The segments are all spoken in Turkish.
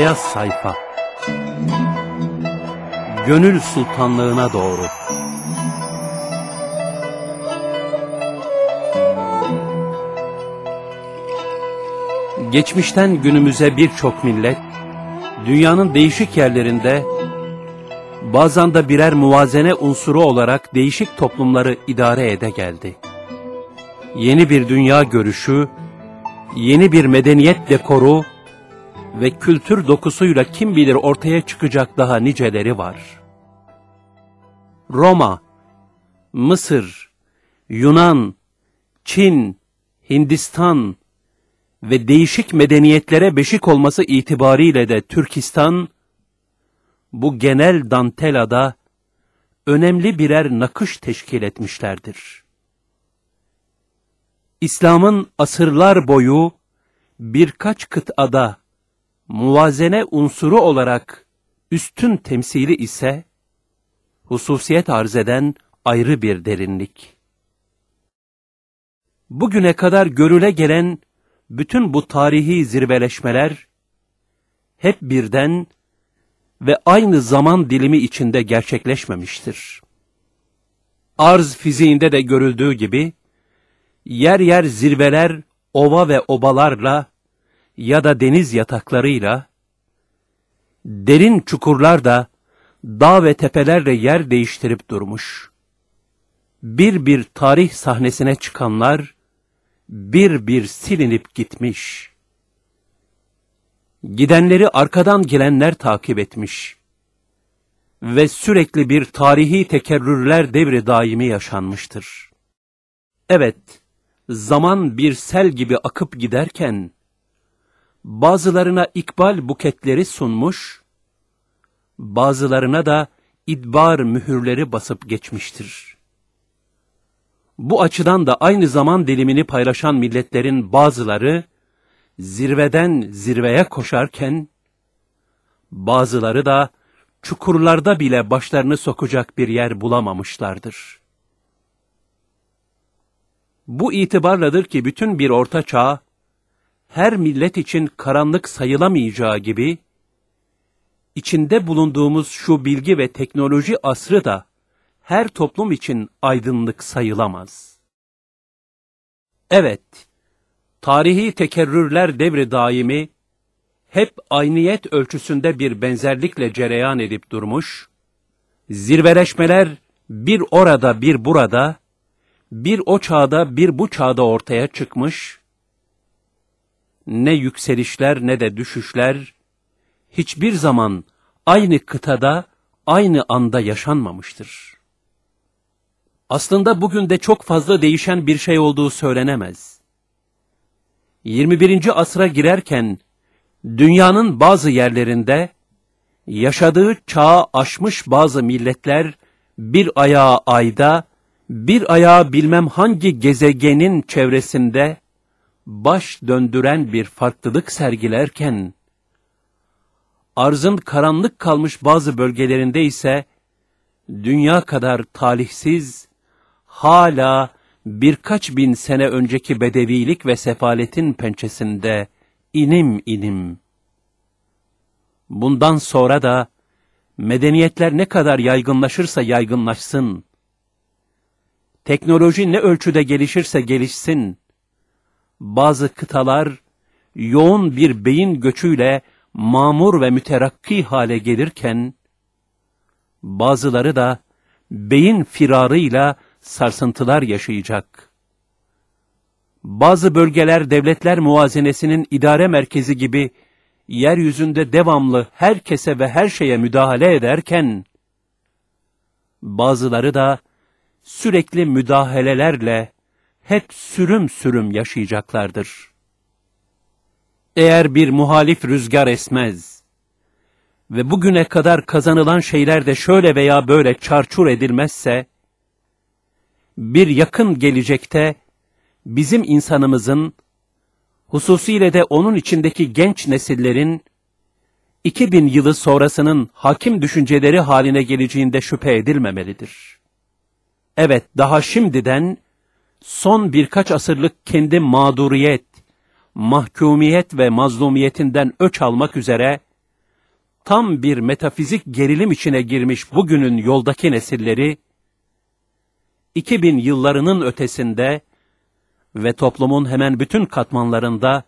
beyaz sayfa. Gönül sultanlığına doğru. Geçmişten günümüze birçok millet, dünyanın değişik yerlerinde, bazen de birer muvazene unsuru olarak değişik toplumları idare ede geldi. Yeni bir dünya görüşü, yeni bir medeniyet dekoru ve kültür dokusuyla kim bilir ortaya çıkacak daha niceleri var. Roma, Mısır, Yunan, Çin, Hindistan ve değişik medeniyetlere beşik olması itibariyle de Türkistan, bu genel dantelada önemli birer nakış teşkil etmişlerdir. İslam'ın asırlar boyu birkaç kıtada muvazene unsuru olarak üstün temsili ise hususiyet arz eden ayrı bir derinlik. Bugüne kadar görüle gelen bütün bu tarihi zirveleşmeler hep birden ve aynı zaman dilimi içinde gerçekleşmemiştir. Arz fiziğinde de görüldüğü gibi, yer yer zirveler ova ve obalarla ya da deniz yataklarıyla, derin çukurlar da dağ ve tepelerle yer değiştirip durmuş. Bir bir tarih sahnesine çıkanlar, bir bir silinip gitmiş. Gidenleri arkadan gelenler takip etmiş. Ve sürekli bir tarihi tekerrürler devri daimi yaşanmıştır. Evet, zaman bir sel gibi akıp giderken, bazılarına ikbal buketleri sunmuş, bazılarına da idbar mühürleri basıp geçmiştir. Bu açıdan da aynı zaman dilimini paylaşan milletlerin bazıları, zirveden zirveye koşarken, bazıları da çukurlarda bile başlarını sokacak bir yer bulamamışlardır. Bu itibarladır ki bütün bir orta çağ, her millet için karanlık sayılamayacağı gibi, içinde bulunduğumuz şu bilgi ve teknoloji asrı da her toplum için aydınlık sayılamaz. Evet, tarihi tekerrürler devri daimi, hep ayniyet ölçüsünde bir benzerlikle cereyan edip durmuş, zirveleşmeler bir orada bir burada, bir o çağda bir bu çağda ortaya çıkmış, ne yükselişler ne de düşüşler, hiçbir zaman aynı kıtada, aynı anda yaşanmamıştır. Aslında bugün de çok fazla değişen bir şey olduğu söylenemez. 21. asra girerken dünyanın bazı yerlerinde yaşadığı çağı aşmış bazı milletler bir ayağı ayda, bir ayağı bilmem hangi gezegenin çevresinde baş döndüren bir farklılık sergilerken, arzın karanlık kalmış bazı bölgelerinde ise dünya kadar talihsiz, hala birkaç bin sene önceki bedevilik ve sefaletin pençesinde inim inim. Bundan sonra da medeniyetler ne kadar yaygınlaşırsa yaygınlaşsın, teknoloji ne ölçüde gelişirse gelişsin, bazı kıtalar yoğun bir beyin göçüyle mamur ve müterakki hale gelirken, bazıları da beyin firarıyla sarsıntılar yaşayacak. Bazı bölgeler devletler muvazenesinin idare merkezi gibi yeryüzünde devamlı herkese ve her şeye müdahale ederken, bazıları da sürekli müdahalelerle hep sürüm sürüm yaşayacaklardır. Eğer bir muhalif rüzgar esmez ve bugüne kadar kazanılan şeyler de şöyle veya böyle çarçur edilmezse, bir yakın gelecekte bizim insanımızın, hususiyle de onun içindeki genç nesillerin, 2000 yılı sonrasının hakim düşünceleri haline geleceğinde şüphe edilmemelidir. Evet, daha şimdiden son birkaç asırlık kendi mağduriyet, mahkumiyet ve mazlumiyetinden öç almak üzere tam bir metafizik gerilim içine girmiş bugünün yoldaki nesilleri, 2000 yıllarının ötesinde ve toplumun hemen bütün katmanlarında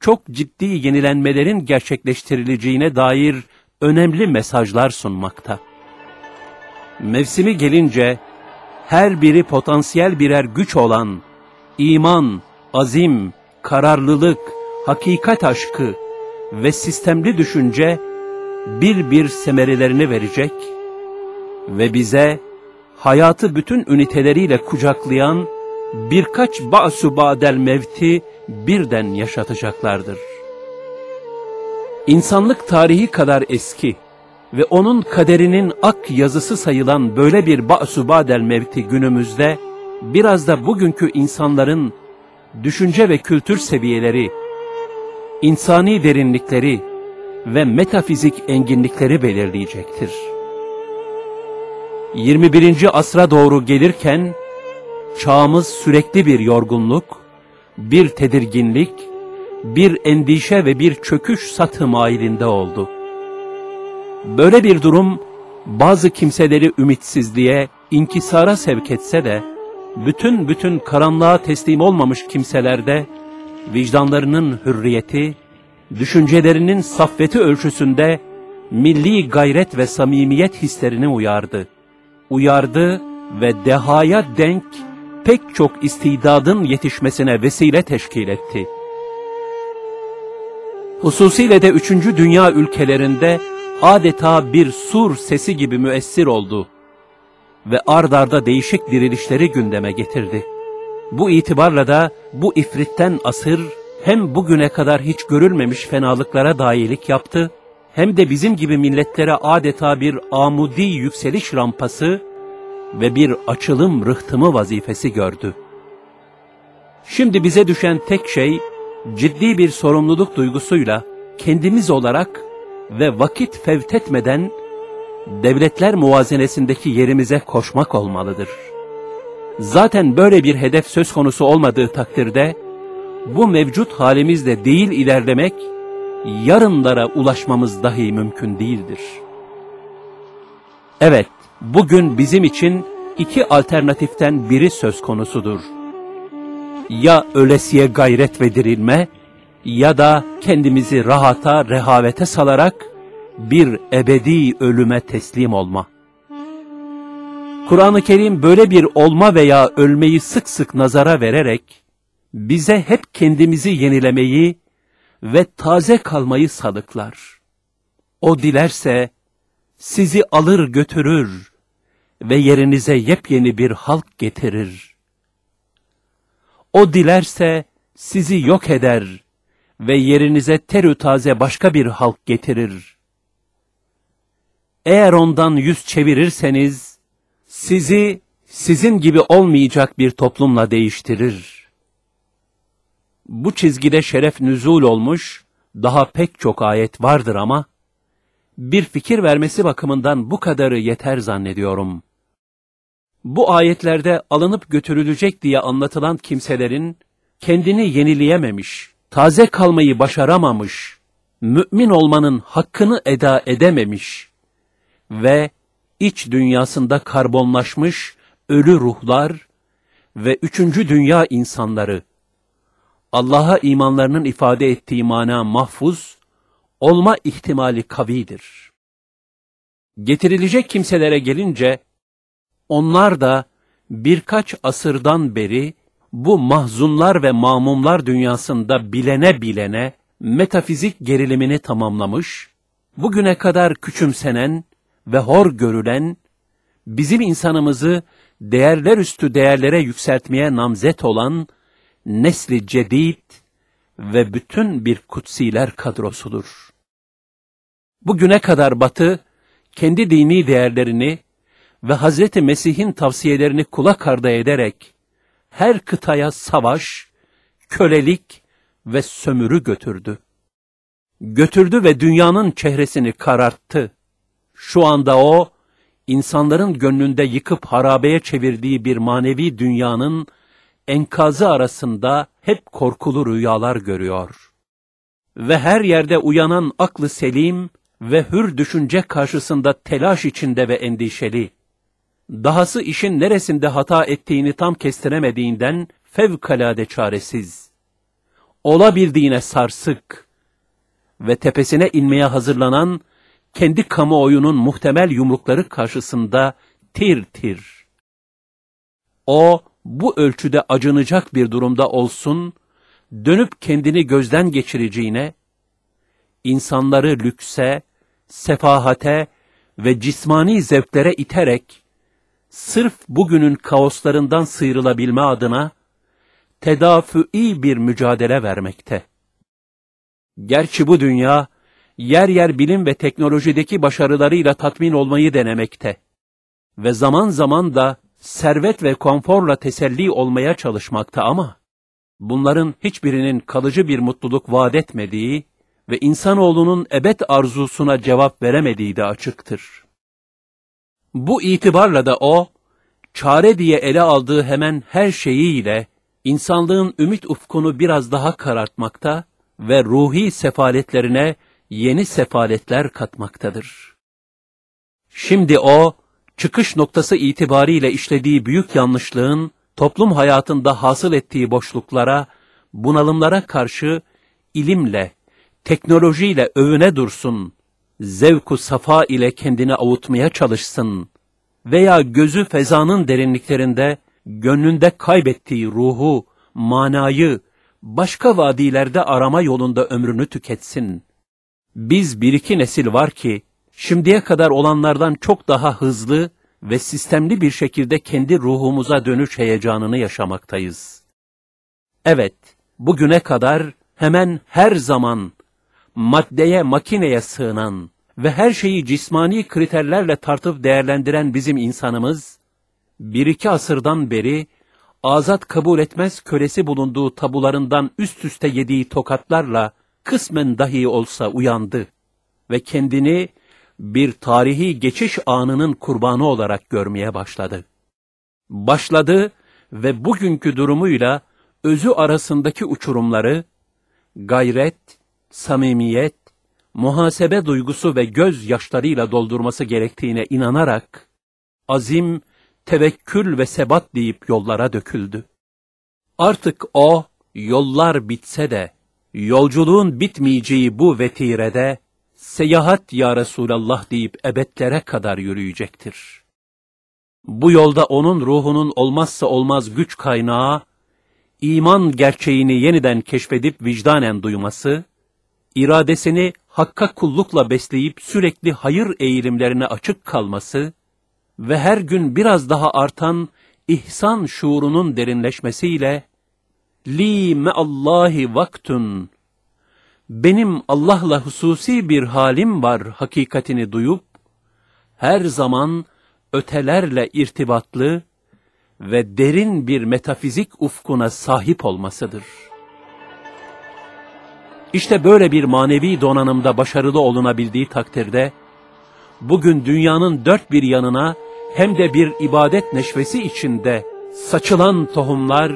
çok ciddi yenilenmelerin gerçekleştirileceğine dair önemli mesajlar sunmakta. Mevsimi gelince her biri potansiyel birer güç olan iman, azim, kararlılık, hakikat aşkı ve sistemli düşünce bir bir semerelerini verecek ve bize hayatı bütün üniteleriyle kucaklayan birkaç ba'su ba'del mevti birden yaşatacaklardır. İnsanlık tarihi kadar eski ve onun kaderinin ak yazısı sayılan böyle bir ba'su ba'del mevti günümüzde biraz da bugünkü insanların düşünce ve kültür seviyeleri, insani derinlikleri ve metafizik enginlikleri belirleyecektir. 21. asra doğru gelirken, çağımız sürekli bir yorgunluk, bir tedirginlik, bir endişe ve bir çöküş satı mailinde oldu. Böyle bir durum, bazı kimseleri ümitsizliğe, inkisara sevk etse de, bütün bütün karanlığa teslim olmamış kimselerde, vicdanlarının hürriyeti, düşüncelerinin saffeti ölçüsünde, milli gayret ve samimiyet hislerini uyardı. Uyardı ve dehaya denk pek çok istidadın yetişmesine vesile teşkil etti. Hususiyle de üçüncü dünya ülkelerinde adeta bir sur sesi gibi müessir oldu ve ard arda değişik dirilişleri gündeme getirdi. Bu itibarla da bu ifritten asır hem bugüne kadar hiç görülmemiş fenalıklara dayilik yaptı, hem de bizim gibi milletlere adeta bir amudi yükseliş rampası ve bir açılım rıhtımı vazifesi gördü. Şimdi bize düşen tek şey, ciddi bir sorumluluk duygusuyla kendimiz olarak ve vakit fevtetmeden devletler muvazenesindeki yerimize koşmak olmalıdır. Zaten böyle bir hedef söz konusu olmadığı takdirde, bu mevcut halimizde değil ilerlemek, yarınlara ulaşmamız dahi mümkün değildir. Evet, bugün bizim için iki alternatiften biri söz konusudur. Ya ölesiye gayret ve dirilme, ya da kendimizi rahata, rehavete salarak, bir ebedi ölüme teslim olma. Kur'an-ı Kerim böyle bir olma veya ölmeyi sık sık nazara vererek, bize hep kendimizi yenilemeyi ve taze kalmayı salıklar. O dilerse, sizi alır götürür ve yerinize yepyeni bir halk getirir. O dilerse, sizi yok eder ve yerinize terü taze başka bir halk getirir. Eğer ondan yüz çevirirseniz, sizi sizin gibi olmayacak bir toplumla değiştirir. Bu çizgide şeref nüzul olmuş, daha pek çok ayet vardır ama, bir fikir vermesi bakımından bu kadarı yeter zannediyorum. Bu ayetlerde alınıp götürülecek diye anlatılan kimselerin, kendini yenileyememiş, taze kalmayı başaramamış, mümin olmanın hakkını eda edememiş, ve iç dünyasında karbonlaşmış ölü ruhlar ve üçüncü dünya insanları, Allah'a imanlarının ifade ettiği mana mahfuz, olma ihtimali kavidir. Getirilecek kimselere gelince, onlar da birkaç asırdan beri bu mahzunlar ve mamumlar dünyasında bilene bilene metafizik gerilimini tamamlamış, bugüne kadar küçümsenen ve hor görülen, bizim insanımızı değerler üstü değerlere yükseltmeye namzet olan nesli cedid ve bütün bir kutsiler kadrosudur. Bugüne kadar Batı, kendi dini değerlerini ve Hazreti Mesih'in tavsiyelerini kulak ardı ederek, her kıtaya savaş, kölelik ve sömürü götürdü. Götürdü ve dünyanın çehresini kararttı. Şu anda o, insanların gönlünde yıkıp harabeye çevirdiği bir manevi dünyanın enkazı arasında hep korkulu rüyalar görüyor. Ve her yerde uyanan aklı selim ve hür düşünce karşısında telaş içinde ve endişeli. Dahası işin neresinde hata ettiğini tam kestiremediğinden fevkalade çaresiz. Olabildiğine sarsık ve tepesine inmeye hazırlanan kendi kamuoyunun muhtemel yumrukları karşısında tir tir. O bu ölçüde acınacak bir durumda olsun, dönüp kendini gözden geçireceğine, insanları lükse, sefahate ve cismani zevklere iterek, sırf bugünün kaoslarından sıyrılabilme adına, tedafui bir mücadele vermekte. Gerçi bu dünya, yer yer bilim ve teknolojideki başarılarıyla tatmin olmayı denemekte. Ve zaman zaman da servet ve konforla teselli olmaya çalışmakta ama, bunların hiçbirinin kalıcı bir mutluluk vaat etmediği ve insanoğlunun ebed arzusuna cevap veremediği de açıktır. Bu itibarla da o, çare diye ele aldığı hemen her şeyiyle, insanlığın ümit ufkunu biraz daha karartmakta ve ruhi sefaletlerine yeni sefaletler katmaktadır. Şimdi o, çıkış noktası itibariyle işlediği büyük yanlışlığın, toplum hayatında hasıl ettiği boşluklara, bunalımlara karşı ilimle, teknolojiyle övüne dursun, zevku safa ile kendini avutmaya çalışsın veya gözü fezanın derinliklerinde, gönlünde kaybettiği ruhu, manayı, başka vadilerde arama yolunda ömrünü tüketsin. Biz bir iki nesil var ki, şimdiye kadar olanlardan çok daha hızlı ve sistemli bir şekilde kendi ruhumuza dönüş heyecanını yaşamaktayız. Evet, bugüne kadar hemen her zaman maddeye, makineye sığınan ve her şeyi cismani kriterlerle tartıp değerlendiren bizim insanımız, bir iki asırdan beri azat kabul etmez kölesi bulunduğu tabularından üst üste yediği tokatlarla kısmen dahi olsa uyandı ve kendini bir tarihi geçiş anının kurbanı olarak görmeye başladı. Başladı ve bugünkü durumuyla özü arasındaki uçurumları gayret, samimiyet, muhasebe duygusu ve göz yaşlarıyla doldurması gerektiğine inanarak azim tevekkül ve sebat deyip yollara döküldü. Artık o, yollar bitse de, yolculuğun bitmeyeceği bu vetirede, seyahat ya Resulallah deyip ebedlere kadar yürüyecektir. Bu yolda onun ruhunun olmazsa olmaz güç kaynağı, iman gerçeğini yeniden keşfedip vicdanen duyması, iradesini hakka kullukla besleyip sürekli hayır eğilimlerine açık kalması, ve her gün biraz daha artan ihsan şuurunun derinleşmesiyle li meallahi vaktun benim Allah'la hususi bir halim var hakikatini duyup her zaman ötelerle irtibatlı ve derin bir metafizik ufkuna sahip olmasıdır. İşte böyle bir manevi donanımda başarılı olunabildiği takdirde, bugün dünyanın dört bir yanına hem de bir ibadet neşvesi içinde saçılan tohumlar,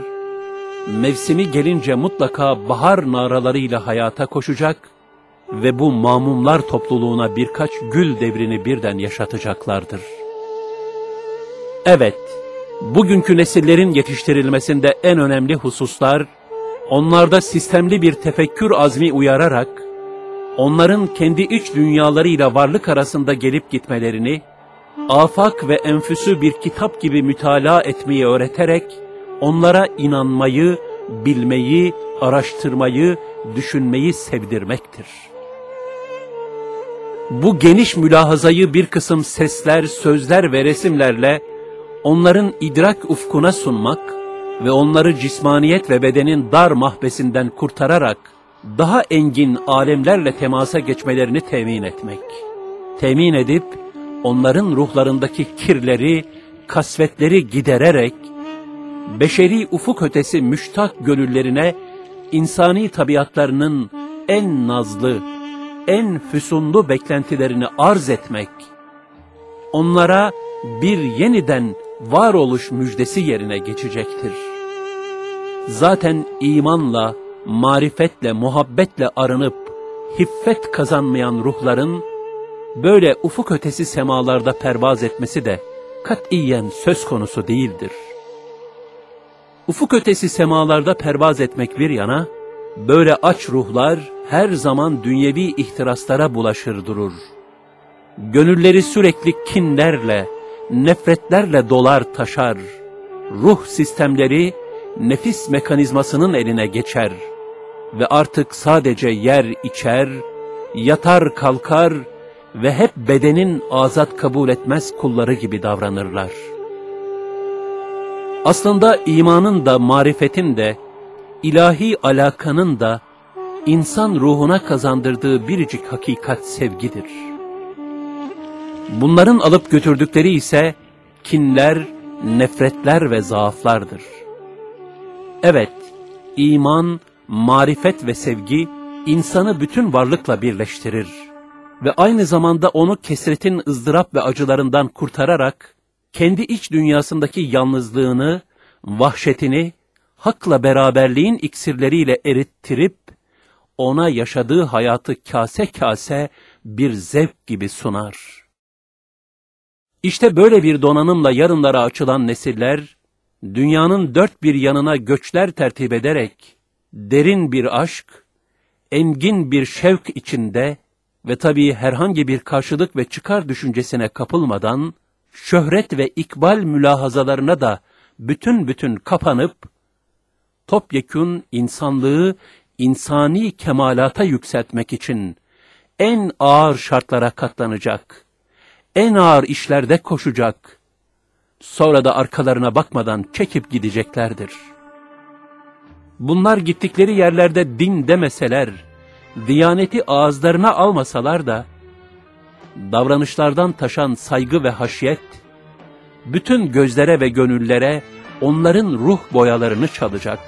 mevsimi gelince mutlaka bahar naralarıyla hayata koşacak ve bu mamumlar topluluğuna birkaç gül devrini birden yaşatacaklardır. Evet, bugünkü nesillerin yetiştirilmesinde en önemli hususlar, onlarda sistemli bir tefekkür azmi uyararak, onların kendi iç dünyalarıyla varlık arasında gelip gitmelerini, afak ve enfüsü bir kitap gibi mütalaa etmeyi öğreterek, onlara inanmayı, bilmeyi, araştırmayı, düşünmeyi sevdirmektir. Bu geniş mülahazayı bir kısım sesler, sözler ve resimlerle onların idrak ufkuna sunmak ve onları cismaniyet ve bedenin dar mahbesinden kurtararak daha engin alemlerle temasa geçmelerini temin etmek. Temin edip onların ruhlarındaki kirleri, kasvetleri gidererek, beşeri ufuk ötesi müştak gönüllerine insani tabiatlarının en nazlı, en füsunlu beklentilerini arz etmek, onlara bir yeniden varoluş müjdesi yerine geçecektir. Zaten imanla, marifetle, muhabbetle arınıp, hiffet kazanmayan ruhların, böyle ufuk ötesi semalarda pervaz etmesi de katiyen söz konusu değildir. Ufuk ötesi semalarda pervaz etmek bir yana, böyle aç ruhlar her zaman dünyevi ihtiraslara bulaşır durur. Gönülleri sürekli kinlerle, nefretlerle dolar taşar. Ruh sistemleri nefis mekanizmasının eline geçer ve artık sadece yer içer, yatar kalkar ve hep bedenin azat kabul etmez kulları gibi davranırlar. Aslında imanın da marifetin de, ilahi alakanın da insan ruhuna kazandırdığı biricik hakikat sevgidir. Bunların alıp götürdükleri ise kinler, nefretler ve zaaflardır. Evet, iman, marifet ve sevgi insanı bütün varlıkla birleştirir ve aynı zamanda onu kesretin ızdırap ve acılarından kurtararak kendi iç dünyasındaki yalnızlığını, vahşetini hakla beraberliğin iksirleriyle erittirip ona yaşadığı hayatı kase kase bir zevk gibi sunar. İşte böyle bir donanımla yarınlara açılan nesiller, dünyanın dört bir yanına göçler tertip ederek, derin bir aşk, engin bir şevk içinde ve tabii herhangi bir karşılık ve çıkar düşüncesine kapılmadan, şöhret ve ikbal mülahazalarına da bütün bütün kapanıp, topyekün insanlığı insani kemalata yükseltmek için en ağır şartlara katlanacak, en ağır işlerde koşacak, sonra da arkalarına bakmadan çekip gideceklerdir. Bunlar gittikleri yerlerde din demeseler, diyaneti ağızlarına almasalar da, davranışlardan taşan saygı ve haşyet, bütün gözlere ve gönüllere onların ruh boyalarını çalacak.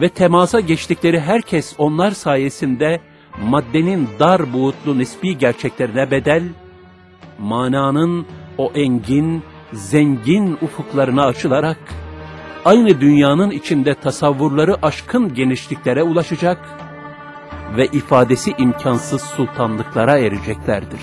Ve temasa geçtikleri herkes onlar sayesinde maddenin dar buğutlu nispi gerçeklerine bedel, mananın o engin, zengin ufuklarına açılarak, aynı dünyanın içinde tasavvurları aşkın genişliklere ulaşacak ve ifadesi imkansız sultanlıklara ereceklerdir.